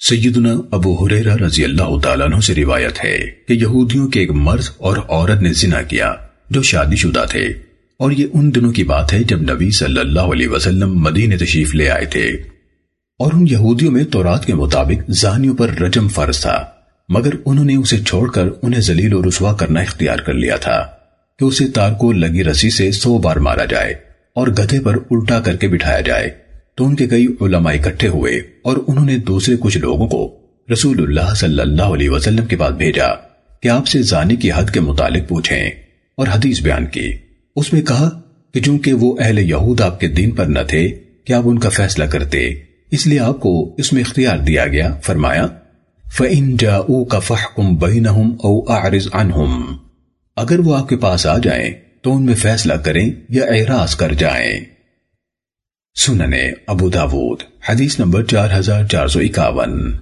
سیدنا ابو حریرہ رضی اللہ تعالیٰ عنہ سے روایت ہے کہ یہودیوں کے ایک مرد اور عورت نے زنا کیا جو شادی شدہ تھے۔ اور یہ ان دنوں کی بات ہے جب نبی صلی اللہ علیہ وسلم مدینہ تشریف لے آئے تھے۔ اور ان یہودیوں میں تورات کے مطابق زانیوں پر رجم فرض تھا، مگر انہوں نے اسے چھوڑ کر انہیں ذلیل و رسوا کرنا اختیار کر لیا تھا کہ اسے تار کو لگی رسی سے سو بار مارا جائے اور گدھے پر الٹا کر کے بٹھایا جائے۔ تو ان کے کئی علماء اکٹھے ہوئے اور انہوں نے دوسرے کچھ لوگوں کو رسول اللہ صلی اللہ علیہ وسلم کے بعد بھیجا کہ آپ سے زانی کی حد کے متعلق پوچھیں اور حدیث بیان کی۔ اس میں کہا کہ چونکہ وہ اہل یہود آپ کے دین پر نہ تھے کہ آپ ان کا فیصلہ کرتے؟ اس لیے آپ کو اس میں اختیار دیا گیا۔ فرمایا، فَإِن جَاءُوكَ فَحْكُمْ بَيْنَهُمْ أَوْ أَعْرِضْ عَنْهُمْ۔ اگر وہ آپ کے پاس آ جائیں تو ان میں فیصلہ کریں یا اعراض کر جائیں۔ سننے ابو داود حدیث نمبر چار ہزار چار سو اکاون۔